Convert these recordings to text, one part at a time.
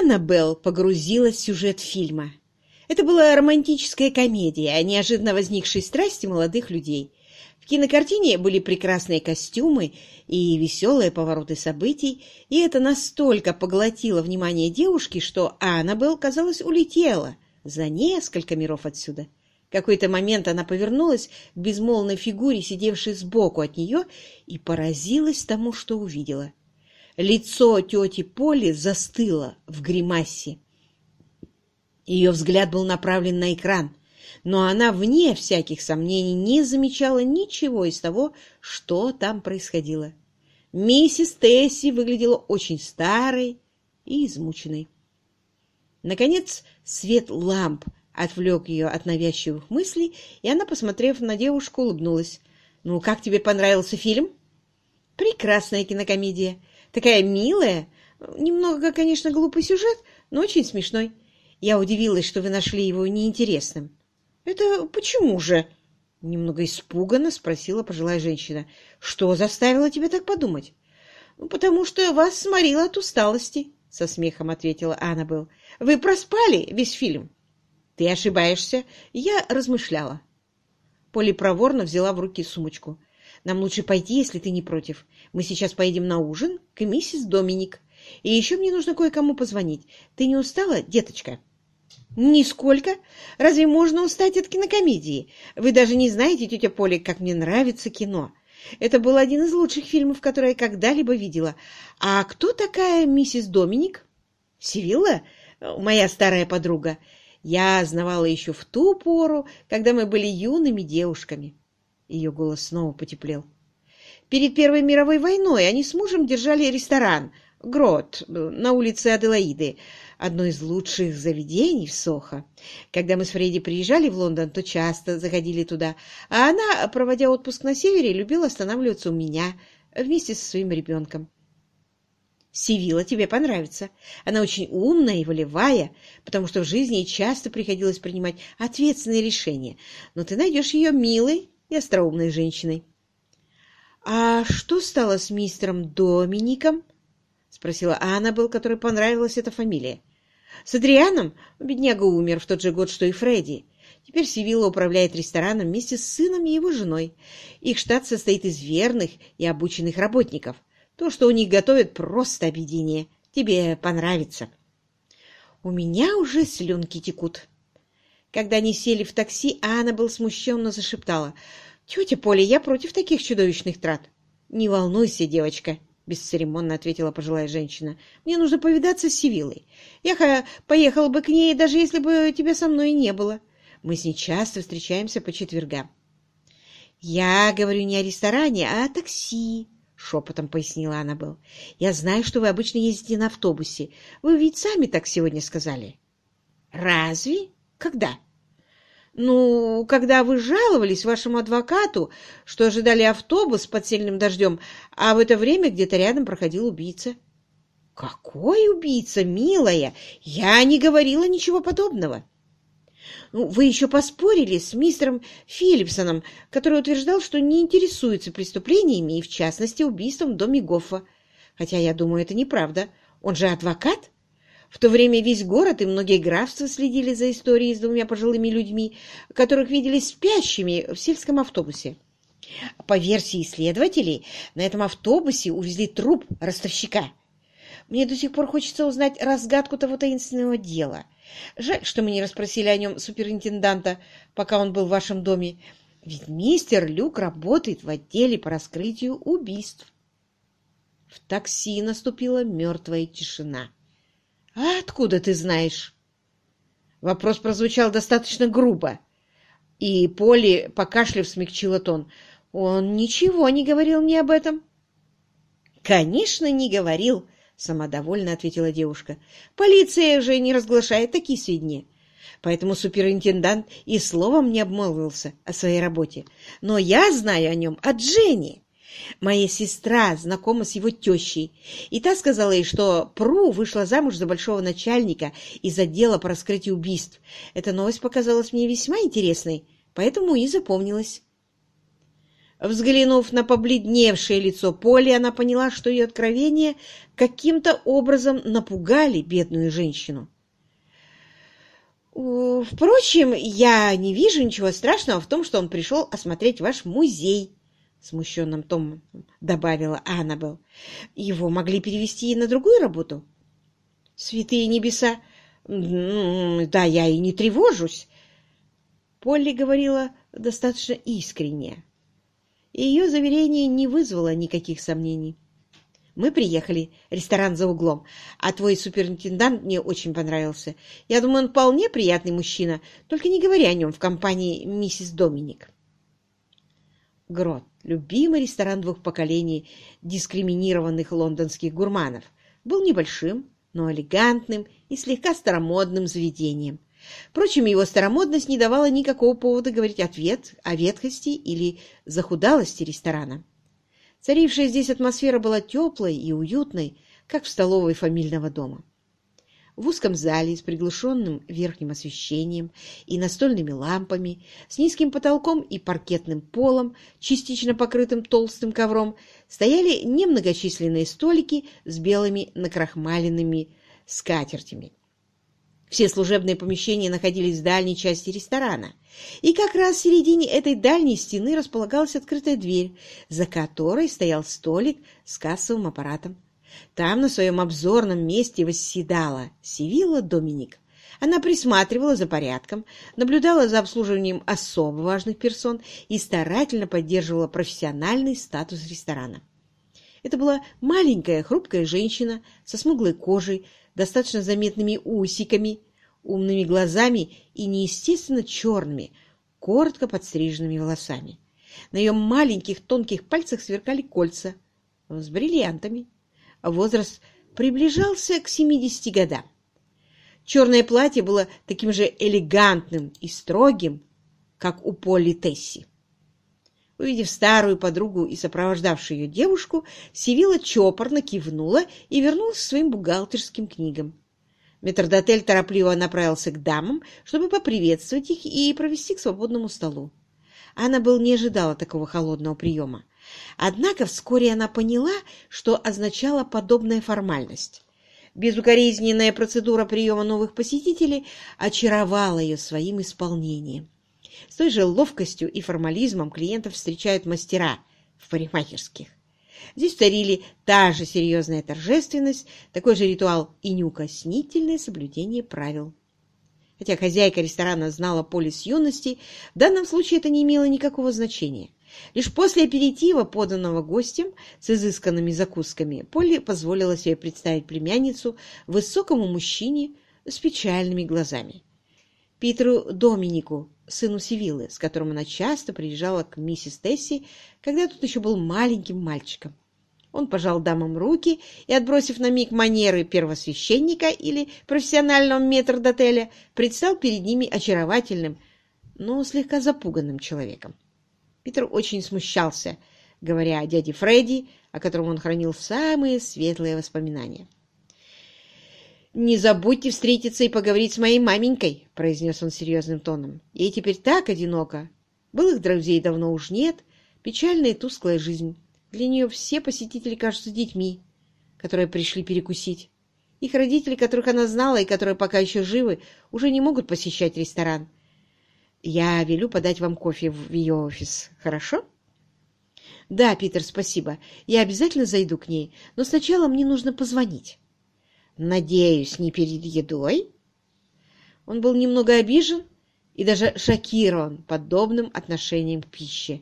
Аннабелл погрузилась в сюжет фильма. Это была романтическая комедия о неожиданно возникшей страсти молодых людей. В кинокартине были прекрасные костюмы и веселые повороты событий, и это настолько поглотило внимание девушки, что Аннабелл, казалось, улетела за несколько миров отсюда. В какой-то момент она повернулась к безмолвной фигуре, сидевшей сбоку от нее, и поразилась тому, что увидела. Лицо тети Поли застыло в гримасе. Ее взгляд был направлен на экран — но она, вне всяких сомнений, не замечала ничего из того, что там происходило. Миссис Тесси выглядела очень старой и измученной. Наконец, свет ламп отвлек ее от навязчивых мыслей, и она, посмотрев на девушку, улыбнулась. «Ну, как тебе понравился фильм?» «Прекрасная кинокомедия. Такая милая. Немного, конечно, глупый сюжет, но очень смешной. Я удивилась, что вы нашли его неинтересным. «Это почему же?» — немного испуганно спросила пожилая женщина. «Что заставило тебя так подумать?» «Ну, «Потому что вас сморило от усталости», — со смехом ответила Аннабелл. «Вы проспали весь фильм?» «Ты ошибаешься. Я размышляла». Поли проворно взяла в руки сумочку. «Нам лучше пойти, если ты не против. Мы сейчас поедем на ужин к миссис Доминик. И еще мне нужно кое-кому позвонить. Ты не устала, деточка?» «Нисколько. Разве можно устать от кинокомедии? Вы даже не знаете, тетя Поля, как мне нравится кино. Это был один из лучших фильмов, которые я когда-либо видела. А кто такая миссис Доминик?» «Сивилла? Моя старая подруга. Я знавала еще в ту пору, когда мы были юными девушками». Ее голос снова потеплел. Перед Первой мировой войной они с мужем держали ресторан «Грот» на улице Аделаиды одно из лучших заведений в Сохо. Когда мы с Фредди приезжали в Лондон, то часто заходили туда, а она, проводя отпуск на севере, любила останавливаться у меня вместе со своим ребенком. Сивила тебе понравится. Она очень умная и волевая, потому что в жизни ей часто приходилось принимать ответственные решения, но ты найдешь ее милой и остроумной женщиной. — А что стало с мистером Домиником? — спросила Аннабелл, которой понравилась эта фамилия. С Адрианом бедняга умер в тот же год, что и Фредди. Теперь Сивилла управляет рестораном вместе с сыном и его женой. Их штат состоит из верных и обученных работников. То, что у них готовят, просто объединение. Тебе понравится. У меня уже слюнки текут. Когда они сели в такси, Анна был смущенно зашептала. «Тетя Поля, я против таких чудовищных трат». «Не волнуйся, девочка», — бесцеремонно ответила пожилая женщина. — Мне нужно повидаться с Сивилой. Я поехала бы к ней, даже если бы тебя со мной не было. Мы с ней часто встречаемся по четвергам. — Я говорю не о ресторане, а о такси, — шепотом пояснила Аннабелл. — Я знаю, что вы обычно ездите на автобусе. Вы ведь сами так сегодня сказали. — Разве? Когда? — ну, когда вы жаловались вашему адвокату, что ожидали автобус под сильным дождем, а в это время где-то рядом проходил убийца. Какой убийца, милая? Я не говорила ничего подобного. Ну, вы еще поспорили с мистером Филлипсоном, который утверждал, что не интересуется преступлениями и, в частности, убийством в доме Гоффа. Хотя, я думаю, это неправда. Он же адвокат. В то время весь город и многие графства следили за историей с двумя пожилыми людьми, которых видели спящими в сельском автобусе. По версии исследователей, на этом автобусе увезли труп ростовщика. Мне до сих пор хочется узнать разгадку того таинственного дела. Жаль, что мы не расспросили о нем суперинтенданта, пока он был в вашем доме. Ведь мистер Люк работает в отделе по раскрытию убийств. В такси наступила мертвая тишина. «А откуда ты знаешь?» Вопрос прозвучал достаточно грубо, и Поли, покашляв, смягчила тон. «Он ничего не говорил мне об этом». «Конечно, не говорил», — самодовольно ответила девушка. «Полиция же не разглашает такие сведения. Поэтому суперинтендант и словом не обмолвился о своей работе. Но я знаю о нем от Жени. Моя сестра знакома с его тещей, и та сказала ей, что Пру вышла замуж за большого начальника из отдела по раскрытию убийств. Эта новость показалась мне весьма интересной, поэтому и запомнилась. Взглянув на побледневшее лицо Поли, она поняла, что ее откровения каким-то образом напугали бедную женщину. «Впрочем, я не вижу ничего страшного в том, что он пришел осмотреть ваш музей», — смущенным томом добавила Аннабелл. «Его могли перевести и на другую работу». «Святые небеса! Да, я и не тревожусь!» Полли говорила достаточно искренне, ее заверение не вызвало никаких сомнений. Мы приехали. Ресторан за углом. А твой суперинтендант мне очень понравился. Я думаю, он вполне приятный мужчина. Только не говори о нем в компании миссис Доминик. Грот. Любимый ресторан двух поколений дискриминированных лондонских гурманов. Был небольшим, но элегантным и слегка старомодным заведением. Впрочем, его старомодность не давала никакого повода говорить ответ о ветхости или захудалости ресторана. Царившая здесь атмосфера была теплой и уютной, как в столовой фамильного дома. В узком зале с приглушенным верхним освещением и настольными лампами, с низким потолком и паркетным полом, частично покрытым толстым ковром, стояли немногочисленные столики с белыми накрахмаленными скатертями. Все служебные помещения находились в дальней части ресторана, и как раз в середине этой дальней стены располагалась открытая дверь, за которой стоял столик с кассовым аппаратом. Там на своем обзорном месте восседала Сивилла Доминик. Она присматривала за порядком, наблюдала за обслуживанием особо важных персон и старательно поддерживала профессиональный статус ресторана. Это была маленькая хрупкая женщина со смуглой кожей, достаточно заметными усиками, умными глазами и неестественно черными, коротко подстриженными волосами. На ее маленьких тонких пальцах сверкали кольца с бриллиантами. Возраст приближался к 70 годам. Черное платье было таким же элегантным и строгим, как у Полли Тесси. Увидев старую подругу и сопровождавшую ее девушку, Сивила чопорно кивнула и вернулась к своим бухгалтерским книгам. Метрдотель торопливо направился к дамам, чтобы поприветствовать их и провести к свободному столу. Аннабелл не ожидала такого холодного приема. Однако вскоре она поняла, что означала подобная формальность. Безукоризненная процедура приема новых посетителей очаровала ее своим исполнением. С той же ловкостью и формализмом клиентов встречают мастера в парикмахерских. Здесь царили та же серьезная торжественность, такой же ритуал и неукоснительное соблюдение правил. Хотя хозяйка ресторана знала Поле с юности, в данном случае это не имело никакого значения. Лишь после аперитива, поданного гостем с изысканными закусками, Полли позволила себе представить племянницу высокому мужчине с печальными глазами. Питеру Доминику, сыну Сивиллы, с которым она часто приезжала к миссис Тесси, когда тут еще был маленьким мальчиком. Он пожал дамам руки и, отбросив на миг манеры первосвященника или профессионального метрдотеля, предстал перед ними очаровательным, но слегка запуганным человеком. Питер очень смущался, говоря о дяде Фредди, о котором он хранил самые светлые воспоминания. «Не забудьте встретиться и поговорить с моей маменькой», — произнес он серьезным тоном. «Ей теперь так одиноко. Былых друзей давно уж нет. Печальная и тусклая жизнь. Для нее все посетители кажутся детьми, которые пришли перекусить. Их родители, которых она знала и которые пока еще живы, уже не могут посещать ресторан. Я велю подать вам кофе в ее офис. Хорошо?» «Да, Питер, спасибо. Я обязательно зайду к ней, но сначала мне нужно позвонить». Надеюсь, не перед едой? Он был немного обижен и даже шокирован подобным отношением к пище.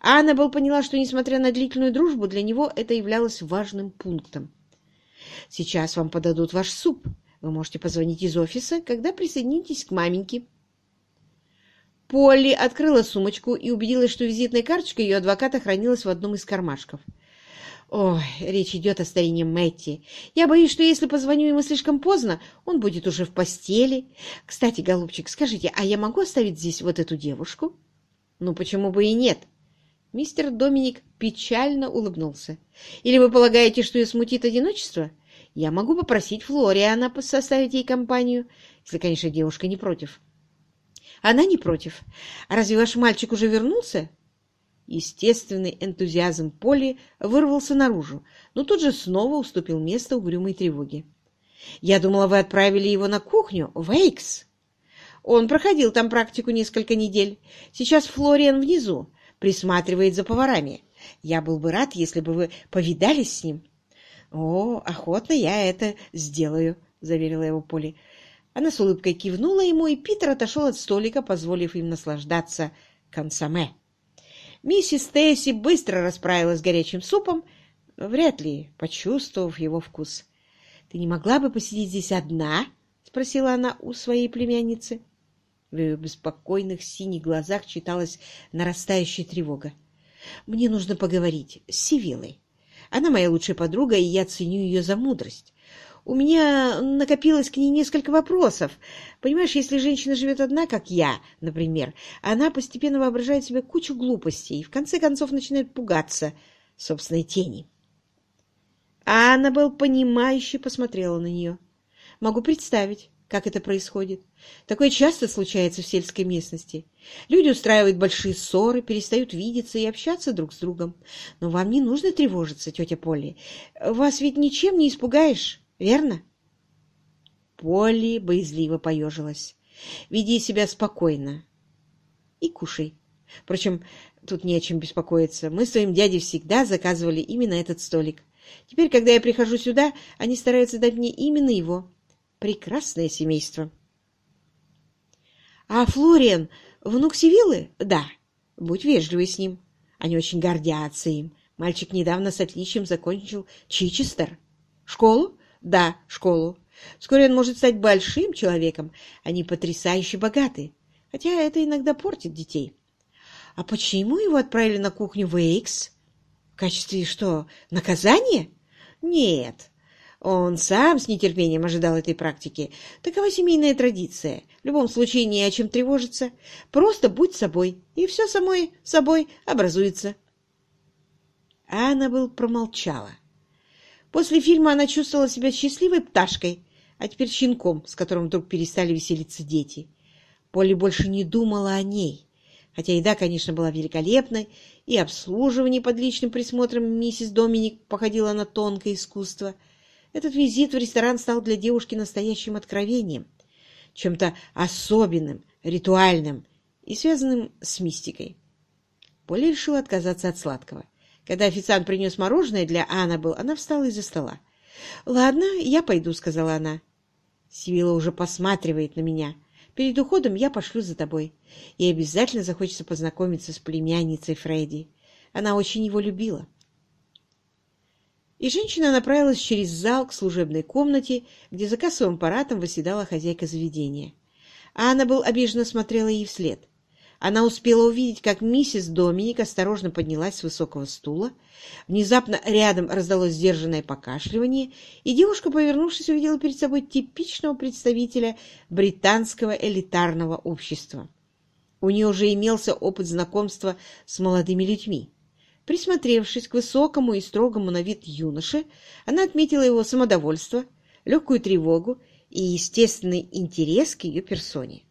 Аннабелл поняла, что, несмотря на длительную дружбу, для него это являлось важным пунктом. «Сейчас вам подадут ваш суп. Вы можете позвонить из офиса, когда присоединитесь к маменьке». Полли открыла сумочку и убедилась, что визитная карточка ее адвоката хранилась в одном из кармашков. Ой, речь идет о старине Мэтти. Я боюсь, что если позвоню ему слишком поздно, он будет уже в постели. Кстати, голубчик, скажите, а я могу оставить здесь вот эту девушку? Ну, почему бы и нет? Мистер Доминик печально улыбнулся. Или вы полагаете, что ее смутит одиночество? Я могу попросить Флориана составить ей компанию, если, конечно, девушка не против. Она не против. А разве ваш мальчик уже вернулся? Естественный энтузиазм Поли вырвался наружу, но тут же снова уступил место угрюмой тревоге. «Я думала, вы отправили его на кухню, в Эйкс». «Он проходил там практику несколько недель. Сейчас Флориан внизу, присматривает за поварами. Я был бы рад, если бы вы повидались с ним». «О, охотно я это сделаю», — заверила его Поли. Она с улыбкой кивнула ему, и Питер отошел от столика, позволив им наслаждаться консоме. Миссис Стейси быстро расправилась с горячим супом, вряд ли почувствовав его вкус. — Ты не могла бы посидеть здесь одна? — спросила она у своей племянницы. В ее беспокойных синих глазах читалась нарастающая тревога. — Мне нужно поговорить с Сивилой. Она моя лучшая подруга, и я ценю ее за мудрость. У меня накопилось к ней несколько вопросов. Понимаешь, если женщина живет одна, как я, например, она постепенно воображает себе кучу глупостей и в конце концов начинает пугаться собственной тени. Аннабелл понимающе посмотрела на нее. Могу представить, как это происходит. Такое часто случается в сельской местности. Люди устраивают большие ссоры, перестают видеться и общаться друг с другом. Но вам не нужно тревожиться, тетя Полли. Вас ведь ничем не испугаешь верно? Полли боязливо поежилась. Веди себя спокойно и кушай. Впрочем, тут не о чем беспокоиться. Мы с твоим дядей всегда заказывали именно этот столик. Теперь, когда я прихожу сюда, они стараются дать мне именно его. Прекрасное семейство. А Флориан, внук Сивиллы? Да. Будь вежливый с ним. Они очень гордятся им. Мальчик недавно с отличием закончил Чичестер. Школу? Да, школу. Вскоре он может стать большим человеком. Они потрясающе богаты. Хотя это иногда портит детей. А почему его отправили на кухню в Эйкс? В качестве что, наказания? Нет. Он сам с нетерпением ожидал этой практики. Такова семейная традиция. В любом случае не о чем тревожиться. Просто будь собой, и все самой собой образуется. Анна был промолчала. После фильма она чувствовала себя счастливой пташкой, а теперь щенком, с которым вдруг перестали веселиться дети. Полли больше не думала о ней, хотя еда, конечно, была великолепной, и обслуживание под личным присмотром миссис Доминик походило на тонкое искусство. Этот визит в ресторан стал для девушки настоящим откровением, чем-то особенным, ритуальным и связанным с мистикой. Полли решила отказаться от сладкого — когда официант принес мороженое для Аннабелл, она встала из-за стола. «Ладно, я пойду», — сказала она. «Сивила уже посматривает на меня. Перед уходом я пошлю за тобой. И обязательно захочется познакомиться с племянницей Фредди. Она очень его любила». И женщина направилась через зал к служебной комнате, где за кассовым аппаратом восседала хозяйка заведения. А Аннабелл обиженно смотрела ей вслед. Она успела увидеть, как миссис Доминик осторожно поднялась с высокого стула. Внезапно рядом раздалось сдержанное покашливание, и девушка, повернувшись, увидела перед собой типичного представителя британского элитарного общества. У нее уже имелся опыт знакомства с молодыми людьми. Присмотревшись к высокому и строгому на вид юноше, она отметила его самодовольство, легкую тревогу и естественный интерес к ее персоне.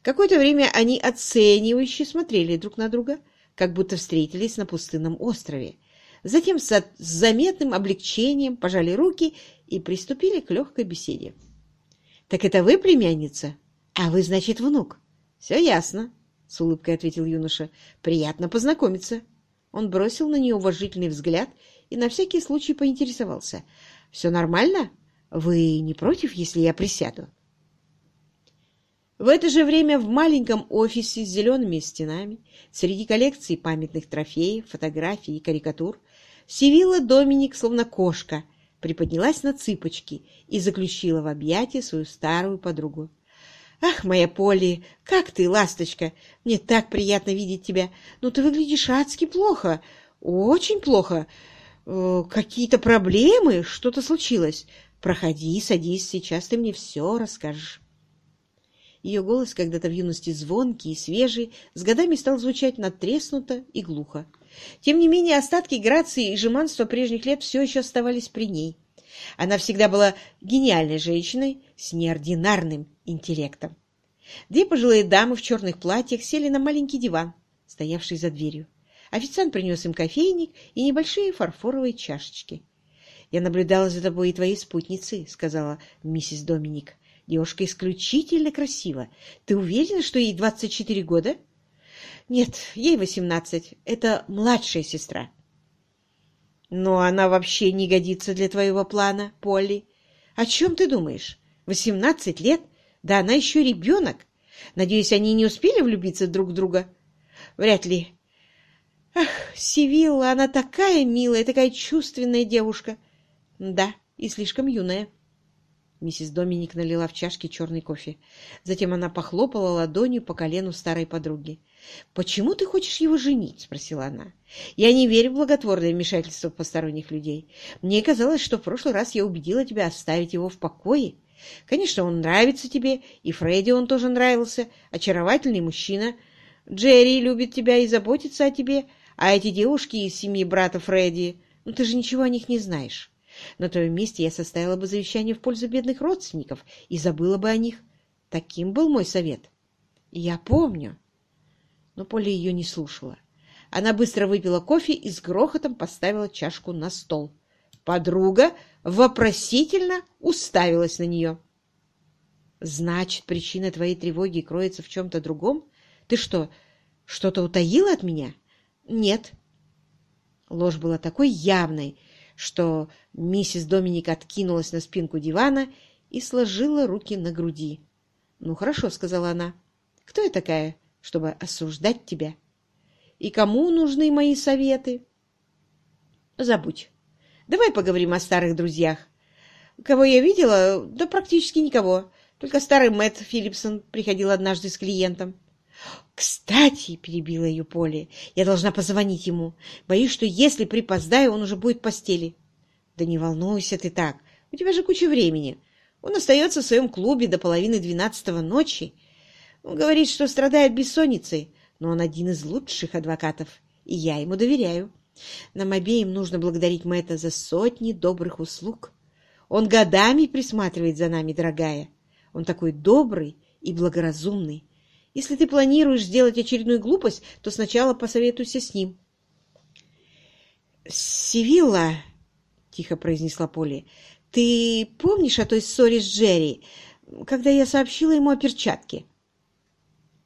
Какое-то время они оценивающе смотрели друг на друга, как будто встретились на пустынном острове. Затем с заметным облегчением пожали руки и приступили к легкой беседе. — Так это вы племянница? А вы, значит, внук? — Все ясно, — с улыбкой ответил юноша. — Приятно познакомиться. Он бросил на нее уважительный взгляд и на всякий случай поинтересовался. — Все нормально? Вы не против, если я присяду? В это же время в маленьком офисе с зелеными стенами, среди коллекций памятных трофеев, фотографий и карикатур, Сивилла Доминик, словно кошка, приподнялась на цыпочки и заключила в объятия свою старую подругу. «Ах, моя Полли, как ты, ласточка! Мне так приятно видеть тебя! Но ты выглядишь адски плохо, очень плохо. Э, Какие-то проблемы? Что-то случилось? Проходи, садись, сейчас ты мне все расскажешь». Ее голос, когда-то в юности звонкий и свежий, с годами стал звучать надтреснуто и глухо. Тем не менее, остатки грации и жеманства прежних лет все еще оставались при ней. Она всегда была гениальной женщиной с неординарным интеллектом. Две пожилые дамы в черных платьях сели на маленький диван, стоявший за дверью. Официант принес им кофейник и небольшие фарфоровые чашечки. «Я наблюдала за тобой и твоей спутницей», — сказала миссис Доминик. «Девушка исключительно красива. Ты уверена, что ей двадцать четыре года?» «Нет, ей восемнадцать. Это младшая сестра». «Но она вообще не годится для твоего плана, Полли. О чем ты думаешь? Восемнадцать лет? Да она еще ребенок. Надеюсь, они не успели влюбиться друг в друга?» «Вряд ли. Ах, Сивилла, она такая милая, такая чувственная девушка. Да, и слишком юная. Миссис Доминик налила в чашки черный кофе. Затем она похлопала ладонью по колену старой подруги. «Почему ты хочешь его женить?» — спросила она. «Я не верю в благотворное вмешательство посторонних людей. Мне казалось, что в прошлый раз я убедила тебя оставить его в покое. Конечно, он нравится тебе, и Фредди он тоже нравился, очаровательный мужчина. Джерри любит тебя и заботится о тебе, а эти девушки из семьи брата Фредди, ну ты же ничего о них не знаешь. На твоем месте я составила бы завещание в пользу бедных родственников и забыла бы о них. Таким был мой совет. Я помню. Но Поля ее не слушала. Она быстро выпила кофе и с грохотом поставила чашку на стол. Подруга вопросительно уставилась на нее. «Значит, причина твоей тревоги кроется в чем-то другом? Ты что, что-то утаила от меня?» «Нет». Ложь была такой явной, что миссис Доминик откинулась на спинку дивана и сложила руки на груди. «Ну, хорошо», — сказала она. «Кто я такая, чтобы осуждать тебя? И кому нужны мои советы?» «Забудь. Давай поговорим о старых друзьях. Кого я видела? Да практически никого. Только старый Мэтт Филлипсон приходил однажды с клиентом. «Кстати», — перебила ее Поле, — «я должна позвонить ему. Боюсь, что если припоздаю, он уже будет в постели». «Да не волнуйся ты так. У тебя же куча времени. Он остается в своем клубе до половины двенадцатого ночи. Он говорит, что страдает бессонницей, но он один из лучших адвокатов, и я ему доверяю. Нам обеим нужно благодарить Мэтта за сотни добрых услуг. Он годами присматривает за нами, дорогая. Он такой добрый и благоразумный. Если ты планируешь сделать очередную глупость, то сначала посоветуйся с ним. «Сивилла», — тихо произнесла Полли, — «ты помнишь о той ссоре с Джерри, когда я сообщила ему о перчатке?»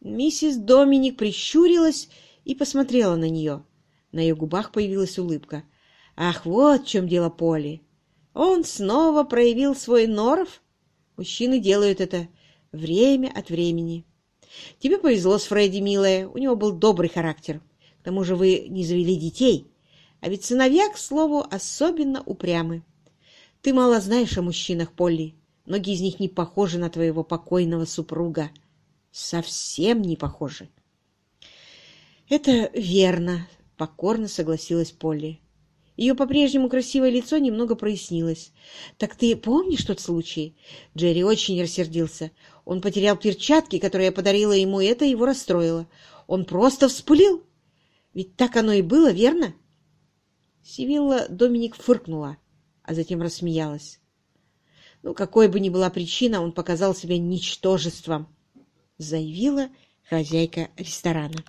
Миссис Доминик прищурилась и посмотрела на нее. На ее губах появилась улыбка. «Ах, вот в чем дело Полли! Он снова проявил свой норов? Мужчины делают это время от времени». Тебе повезло с Фредди, милая, у него был добрый характер. К тому же вы не завели детей. А ведь сыновья, к слову, особенно упрямы. Ты мало знаешь о мужчинах, Полли. Многие из них не похожи на твоего покойного супруга. Совсем не похожи. Это верно, покорно согласилась Полли. Ее по-прежнему красивое лицо немного прояснилось. «Так ты помнишь тот случай?» Джерри очень рассердился. Он потерял перчатки, которые я подарила ему, и это его расстроило. Он просто вспылил. Ведь так оно и было, верно? Сивилла Доминик фыркнула, а затем рассмеялась. Ну, какой бы ни была причина, он показал себя ничтожеством, заявила хозяйка ресторана.